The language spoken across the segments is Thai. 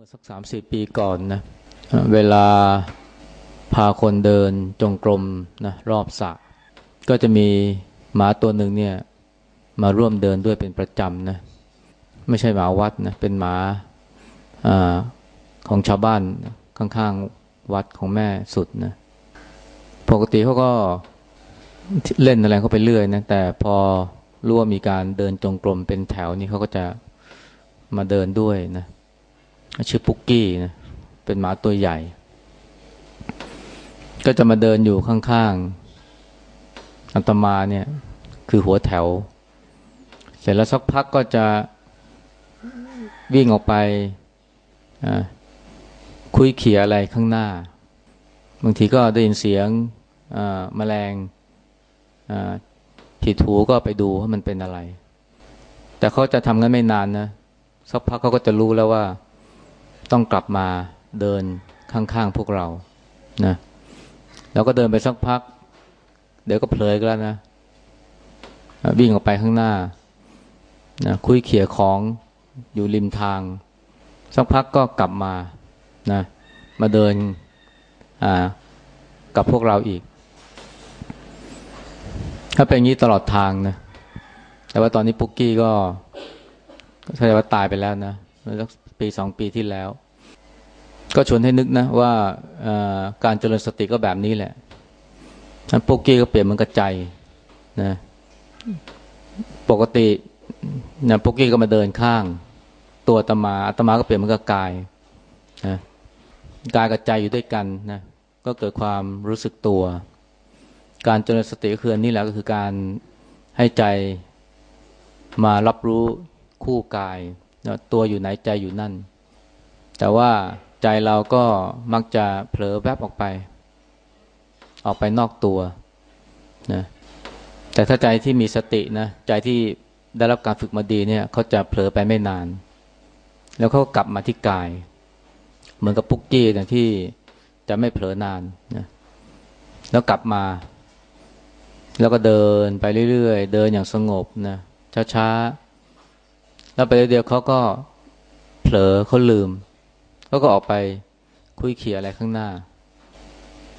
มื่อสักสามสี่ปีก่อนนะเวลาพาคนเดินจงกรมนะรอบสระก็จะมีหมาตัวหนึ่งเนี่ยมาร่วมเดินด้วยเป็นประจำนะไม่ใช่หมาวัดนะเป็นหมาอของชาวบ้านข้างๆวัดของแม่สุดนะปกติเขาก็เล่นอะไรเขาไปเรื่อยนะแต่พอรู้ว่ามีการเดินจงกรมเป็นแถวนี่เขาก็จะมาเดินด้วยนะ ชื่อปุกกี้นะเป็นหมาตัวใหญ่ ก็จะมาเดินอยู่ข้างๆอัตมาเนี่ย คือหัวแถว เสร็จแล้วสักพักก็จะวิ่งออกไปคุยเขียอะไรข้างหน้า บางทีก็ได้ยินเสียงมแมลงผิดหูก็ไปดูว่ามันเป็นอะไร แต่เขาจะทำงั้นไม่นานนะสักพักเขาก็จะรู้แล้วว่า ต้องกลับมาเดินข้างๆพวกเรานะเราก็เดินไปสักพัก เดี๋ยวก็เผลอกันแล้วนะวิ่งออกไปข้างหน้านะคุยเขี่ยของอยู่ริมทาง สักพักก็กลับมานะมาเดินอ่ากับพวกเราอีก ถ้าเป็นอย่างนี้ตลอดทางนะแต่ว่าตอนนี้ปุกกี้ก็แสดงว่าตายไปแล้วนะสัก ปีสองปีที่แล้ว ก็ชวนให้นึกนะว่าการเจริญสติก็แบบนี้แหละโปุกกี้ก็เปลี่ยนมันกระใจนะปกตินะปุกกี้ก็มาเดินข้าง ตัวตมาอาตมาก็เปลี่ยนมันก็กายนะกายกับใจอยู่ด้วยกันนะก็เกิดความรู้สึกตัว การเจริญสติก็คืออันนี้แหละก็คือการให้ใจมารับรู้คู่กาย ตัวอยู่ไหนใจอยู่นั่น แต่ว่าใจเราก็มักจะเผลอแวบออกไป ออกไปนอกตัวนะแต่ถ้าใจที่มีสตินะใจที่ได้รับการฝึกมาดีเนี่ยเขาจะเผลอไปไม่นาน แล้วเขากลับมาที่กาย เหมือนกับปุกกี้นะที่จะไม่เผลอนานนะแล้วกลับมา แล้วก็เดินไปเรื่อยๆ เดินอย่างสงบนะช้าๆ แล้วไปเดียวเขาก็เผลอเขาลืมเขาก็ออกไปคุยเขี่ยอะไรข้างหน้า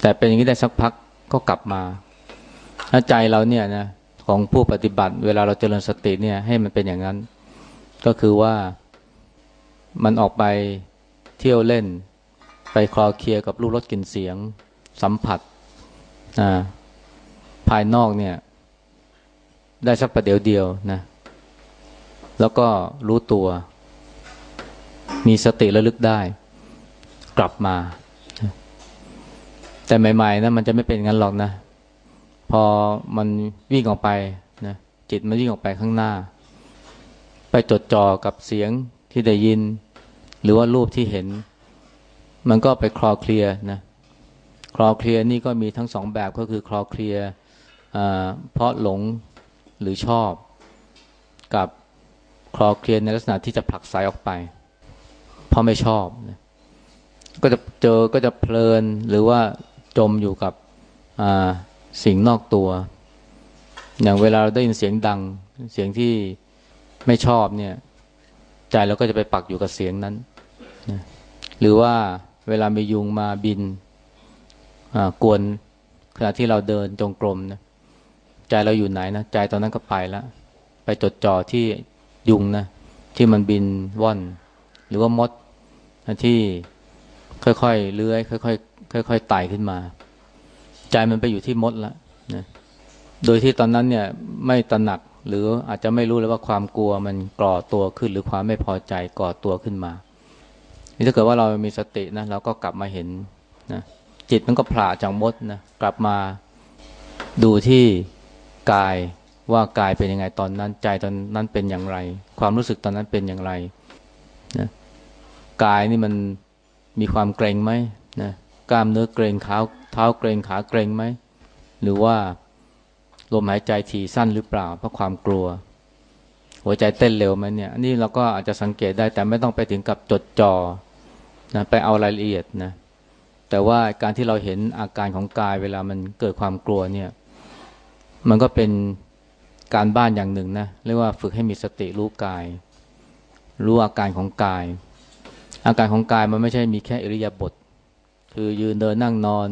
แต่เป็นอย่างนี้ได้สักพักก็กลับมาถ้าใจเราเนี่ยนะของผู้ปฏิบัติ เวลาเราเจริญสติเนี่ย ให้มันเป็นอย่างนั้น ก็คือว่ามันออกไปเที่ยวเล่น ไปคลอเคลียกับรูปรสกลิ่นเสียง สัมผัสภายนอกเนี่ย ได้สักประเดี๋ยวเดียวนะ แล้วก็รู้ตัว มีสติระลึกได้ กลับมา แต่ใหม่ ๆนะมันจะไม่เป็นงั้นหรอกนะ พอมันวิ่งออกไปนะจิตมันวิ่งออกไปข้างหน้า ไปจดจ่อกับเสียงที่ได้ยิน หรือว่ารูปที่เห็น มันก็ไปคลอเคลียนะคลอเคลียนี่ก็มีทั้งสองแบบก็คือคลอเคลียเพราะหลงหรือชอบกับ คลอเคลียนในลักษณะที่จะผลักสายออกไป เพราะไม่ชอบนะก็จะเจอก็จะเพลินหรือว่าจมอยู่กับสิ่งนอกตัว อย่างเวลาเราได้ยินเสียงดัง เสียงที่ไม่ชอบเนี่ย ใจเราก็จะไปปักอยู่กับเสียงนั้นนะหรือว่าเวลามียุงมาบินกวนขณะที่เราเดินจงกรมนะใจเราอยู่ไหนนะใจตอนนั้นก็ไปแล้วไปจดจ่อที่ ยุงนะที่มันบินว่อน หรือว่ามดที่ค่อยๆเลื้อยค่อยๆค่อยๆไต่ขึ้นมา ใจมันไปอยู่ที่มดแล้วนะโดยที่ตอนนั้นเนี่ยไม่ตระหนักหรืออาจจะไม่รู้เลยว่าความกลัวมันก่อตัวขึ้น หรือความไม่พอใจก่อตัวขึ้นมานี่ถ้าเกิดว่าเรามีสตินะเราก็กลับมาเห็นนะจิตมันก็ผ่าจากมดนะกลับมาดูที่กาย ว่ากายเป็นยังไงตอนนั้น ใจตอนนั้นเป็นอย่างไร ความรู้สึกตอนนั้นเป็นอย่างไรนะกายนี่มันมีความเกรงไหมนะกล้ามเนื้อเกรงเท้าเท้าเกรงขาเกรงไหมหรือว่าลมหายใจถี่สั้นหรือเปล่าเพราะความกลัว หัวใจเต้นเร็วไหมเนี่ยอันนี้เราก็อาจจะสังเกตได้แต่ไม่ต้องไปถึงกับจดจอ่อนะไปเอารายละเอียดนะแต่ว่าการที่เราเห็นอาการของกายเวลามันเกิดความกลัวเนี่ย มันก็เป็น การบ้านอย่างหนึ่งนะเรียกว่าฝึกให้มีสติรู้กาย รู้อาการของกาย อาการของกายมันไม่ใช่มีแค่อิริยาบถคือยืนเดินนั่งนอน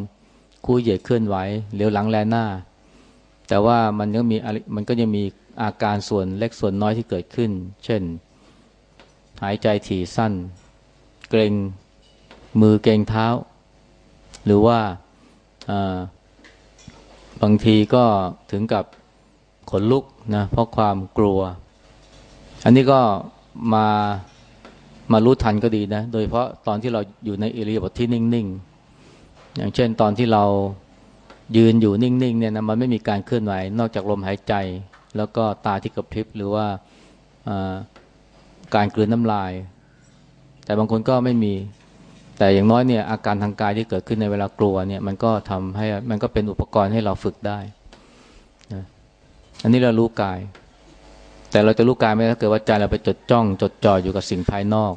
คู่เหยียดเคลื่อนไหวเหลียวหลังแลหน้า แต่ว่ามันก็มีมันก็ยังมีอาการส่วนเล็กส่วนน้อยที่เกิดขึ้น เช่น หายใจถี่สั้น เกรงมือเกรงเท้า หรือว่าบางทีก็ถึงกับ ขนลุกนะเพราะความกลัว อันนี้ก็มามารู้ทันก็ดีนะ โดยเพราะตอนที่เราอยู่ในอิริยาบถที่นิ่งๆ อย่างเช่นตอนที่เรายืนอยู่นิ่งๆเนี่ยนะมันไม่มีการเคลื่อนไหวนอกจากลมหายใจ แล้วก็ตาที่กระพริบหรือว่าการกลืนน้ำลาย แต่บางคนก็ไม่มีแต่อย่างน้อยเนี่ยอาการทางกายที่เกิดขึ้นในเวลากลัวเนี่ยมันก็ทำให้มันก็เป็นอุปกรณ์ให้เราฝึกได้ อันนี้เรารู้กาย แต่เราจะรู้กายไม่ถ้าเกิดว่าใจเราไปจดจ้อง จดจ่ออยู่กับสิ่งภายนอก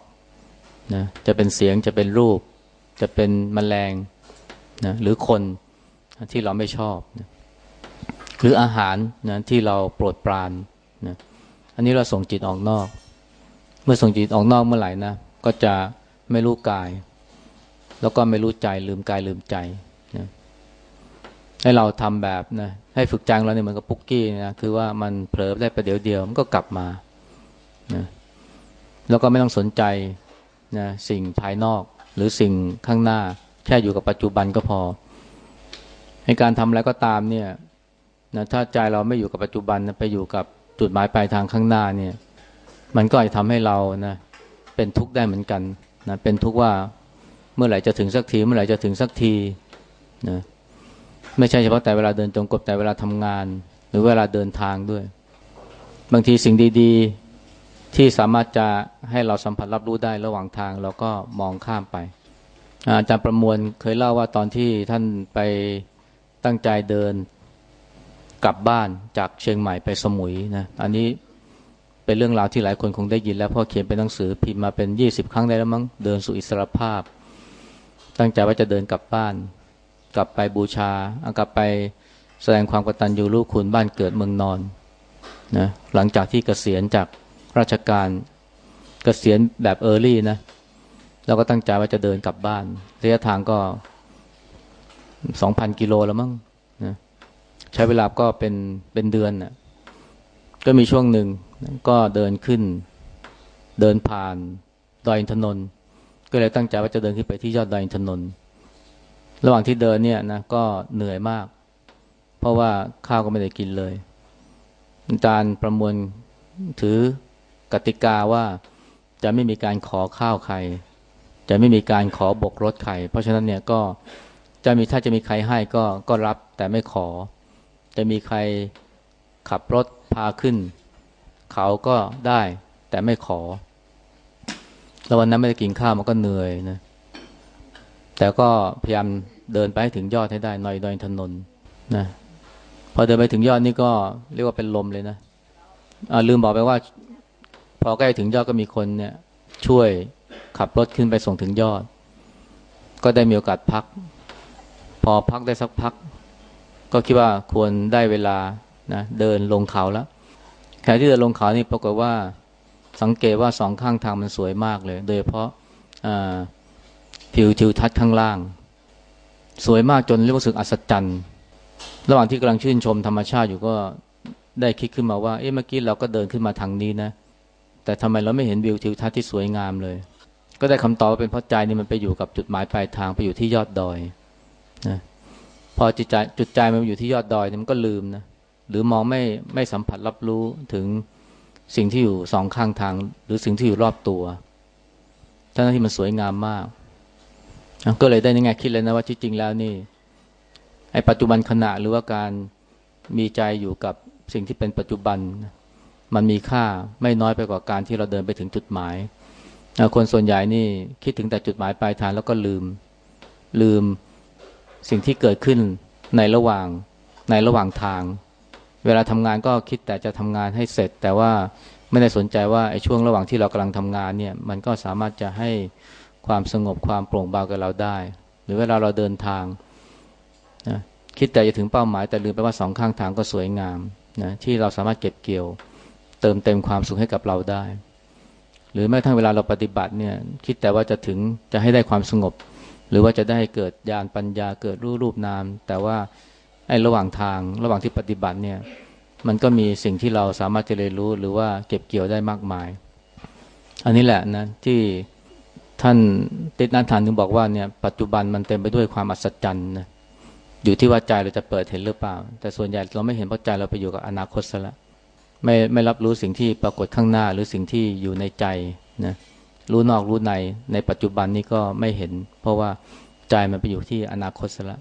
นะจะเป็นเสียงจะเป็นรูป จะเป็นมแมลงนะหรือคนที่เราไม่ชอบนะหรืออาหารนะที่เราโปรดปรานนะอันนี้เราส่งจิตออกนอก เมื่อส่งจิตออกนอกเมื่อไหร่นะก็จะไม่รู้กาย แล้วก็ไม่รู้ใจลืมกายลืมใจนะ ให้เราทำแบบนะให้ฝึกจังแล้วเนี่ยมันก็ปุ๊กกี้นะคือว่ามันเผลอได้ประเดี๋ยวเดียวมันก็กลับมานะแล้วก็ไม่ต้องสนใจนะสิ่งภายนอกหรือสิ่งข้างหน้า แค่อยู่กับปัจจุบันก็พอ ในการทำอะไรก็ตามเนี่ยนะถ้าใจเราไม่อยู่กับปัจจุบันนะไปอยู่กับจุดหมายปลายทางข้างหน้าเนี่ย มันก็จะทำให้เรานะเป็นทุกข์ได้เหมือนกันนะเป็นทุกข์ว่าเมื่อไหร่จะถึงสักที เมื่อไหร่จะถึงสักทีนะ ไม่ใช่เฉพาะแต่เวลาเดินจงกรมแต่เวลาทำงาน หรือเวลาเดินทางด้วย บางทีสิ่งดีๆ ที่สามารถจะให้เราสัมผัสรับรู้ได้ระหว่างทางเราก็มองข้ามไป อาจารย์ประมวลเคยเล่าว่าตอนที่ท่านไปตั้งใจเดินกลับบ้านจากเชียงใหม่ไปสมุยนะอันนี้เป็นเรื่องราวที่หลายคนคงได้ยินแล้วพราะเขียนเป็นหนังสือพิมพ์มาเป็นยี่สิบครั้งได้แล้วมั้งเดินสู่อิสรภาพ ตั้งใจว่าจะเดินกลับบ้าน กลับไปบูชากลับไปแสดงความกตัญญูรู้คุณบ้านเกิดเมืองนอนนะหลังจากที่เกษียณจากราชการเกษียณแบบเออร์ลี่นะแล้วก็ตั้งใจว่าจะเดินกลับบ้านระยะทางก็สองพันกิโลแล้วมั้งนะใช้เวลาก็เป็นเป็นเดือนนะ่ะก็มีช่วงหนึ่งก็เดินขึ้น เดินผ่านดอยอินทนนท์ก็เลยตั้งใจว่าจะเดินขึ้นไปที่ยอดดอยอินทนนท์ ระหว่างที่เดินเนี่ยนะก็เหนื่อยมาก เพราะว่าข้าวก็ไม่ได้กินเลยอาจารย์ประมวลถือกติกาว่าจะไม่มีการขอข้าวใคร จะไม่มีการขอบกรถใคร เพราะฉะนั้นเนี่ยก็จะมีถ้าจะมีใครให้ก็ก็รับแต่ไม่ขอ จะมีใครขับรถพาขึ้น เขาก็ได้แต่ไม่ขอ แล้ววันนั้นไม่ได้กินข้าวมันก็เหนื่อยนะ แต่ก็พยายามเดินไปให้ถึงยอดให้ได้หน่อยดอยถนนนะพอเดินไปถึงยอดนี่ก็เรียกว่าเป็นลมเลยนะะลืมบอกไปว่า พอใกล้ถึงยอดก็มีคนเนี่ย ช่วยขับรถขึ้นไปส่งถึงยอด ก็ได้มีโอกาสพัก พอพักได้สักพัก ก็คิดว่าควรได้เวลานะเดินลงเขาแล้วแค่ที่เดินลงเขานี่ปรากฏว่าสังเกตว่าสองข้างทางมันสวยมากเลย โดยเฉพาะ ผิวทิวทัศน์ข้างล่าง สวยมากจนรู้สึกอัศจรรย์ระหว่างที่กำลังชื่นชมธรรมชาติอยู่ก็ได้คิดขึ้นมาว่า เอ๊ะเมื่อกี้เราก็เดินขึ้นมาทางนี้นะ แต่ทำไมเราไม่เห็นวิวทิวทัศน์ที่สวยงามเลย ก็ได้คำตอบเป็นเพราะใจนี่มันไปอยู่กับจุดหมายปลายทางไปอยู่ที่ยอดดอยนะพอจิตใจจุดใจมันอยู่ที่ยอดดอยมันก็ลืมนะหรือมองไม่ไม่สัมผัสรับรู้ถึงสิ่งที่อยู่สองข้างทาง หรือสิ่งที่อยู่รอบตัวทั้งที่มันสวยงามมาก ก็เลยได้ในแง่คิดเลยนะว่าที่จริงแล้วนี่ไอ้ปัจจุบันขณะหรือว่าการมีใจอยู่กับสิ่งที่เป็นปัจจุบัน มันมีค่าไม่น้อยไปกว่าการที่เราเดินไปถึงจุดหมาย คนส่วนใหญ่นี่คิดถึงแต่จุดหมายปลายทางแล้วก็ลืมลืมสิ่งที่เกิดขึ้นในระหว่างในระหว่างทาง เวลาทำงานก็คิดแต่จะทำงานให้เสร็จ แต่ว่าไม่ได้สนใจว่าไอ้ช่วงระหว่างที่เรากำลังทำงานเนี่ยมันก็สามารถจะให้ ความสงบความโปร่งเบากับเราได้ หรือเวลาเราเดินทางนะคิดแต่จะถึงเป้าหมายแต่ลืมไปว่าสองข้างทางก็สวยงามนะที่เราสามารถเก็บเกี่ยว เติมเต็มความสุขให้กับเราได้ หรือแม้ทั้งเวลาเราปฏิบัติเนี่ยคิดแต่ว่าจะถึงจะให้ได้ความสงบ หรือว่าจะได้เกิดญาณปัญญาเกิดรูปรูปนาม แต่ว่าไอ้ระหว่างทางระหว่างที่ปฏิบัติเนี่ยมันก็มีสิ่งที่เราสามารถจะเรียนรู้หรือว่าเก็บเกี่ยวได้มากมาย อันนี้แหละนะที่ ท่านติดนันทานถึงบอกว่าเนี่ยปัจจุบันมันเต็มไปด้วยความอัศจรรย์นะอยู่ที่ว่าใจเราจะเปิดเห็นหรือเปล่า แต่ส่วนใหญ่เราไม่เห็นเพราะใจเราไปอยู่กับอนาคตซะละไม่ไม่รับรู้สิ่งที่ปรากฏข้างหน้าหรือสิ่งที่อยู่ในใจนะรู้นอกรู้ในในปัจจุบันนี้ก็ไม่เห็น เพราะว่าใจมันไปอยู่ที่อนาคตซะละ